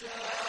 شَاءَ